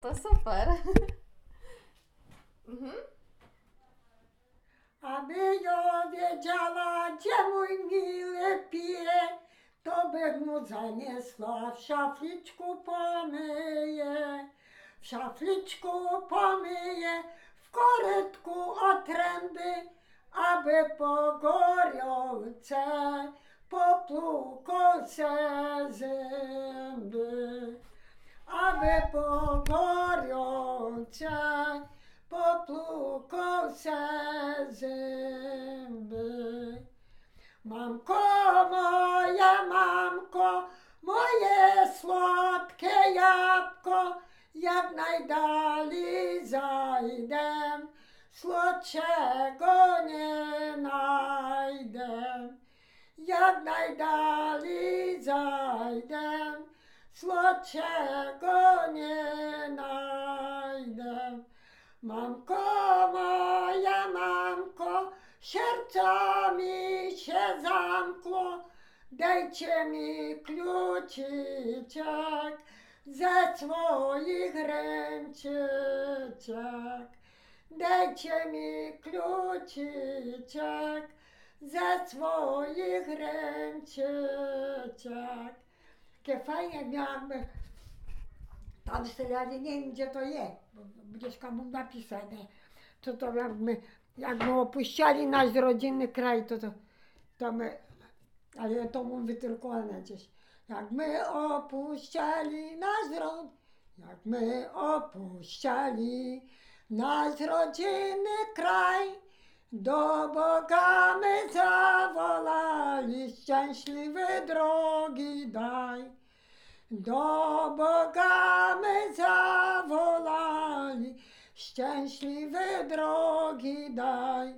To super. mhm. Aby ja wiedziała, gdzie mój miły pije, to bych mu zaniesła w szafliczku pomyję. W szafliczku pomyję, w korytku otręby, aby po gorące popłukał se zęby. Aby po gorące popłukał se zęby. Mamko moja, mamko, moje słodkie jabłko, jak najdalej zajdę, słodszego nie najdę. Jak najdalej zajdę, słodszego nie najdę. Mamko moja, mamko, serce mi się zamkło, dajcie mi kluczyciek ze swoich ręczyczek. Dajcie mi kluczyciek ze swoich ręczyczek. Fajnie miałam serialie, nie wiem gdzie to jest, bo gdzieś było napisane, to to jakby, jakby opuściali nasz rodzinny kraj, to to, to my, ale to mówię tylko one gdzieś, jak my opuściali nasz rod, jak my opuściali nasz rodzinny kraj, do Boga my zawolali, szczęśliwe drogi daj. Do Boga my zawolali, szczęśliwe drogi daj.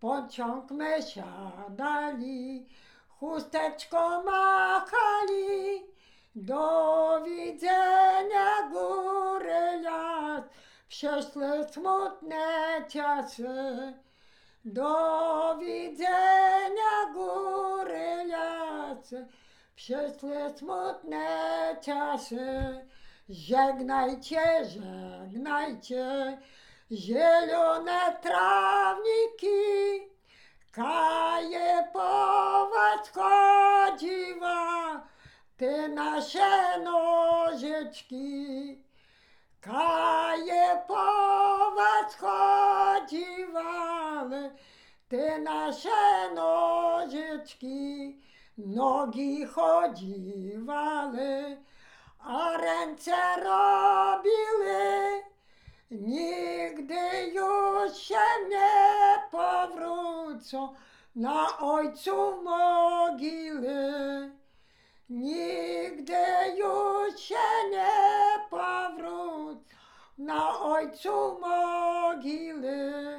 Pociąg my siadali, chusteczką machali. Do widzenia góry las, prześle smutne czasy. Do widzenia góry lasy, prześle smutne czasy. Żegnajcie, żegnajcie, zielone trawniki. Kaje po was chodziła, te nasze nożyczki. Kaje po was chodziwały, te nasze nożyczki, nogi chodziwały, a ręce robiły. Nigdy już się nie powrócą na ojców mogiły. Nigdy już się nie powrócą na ojcu mogiły.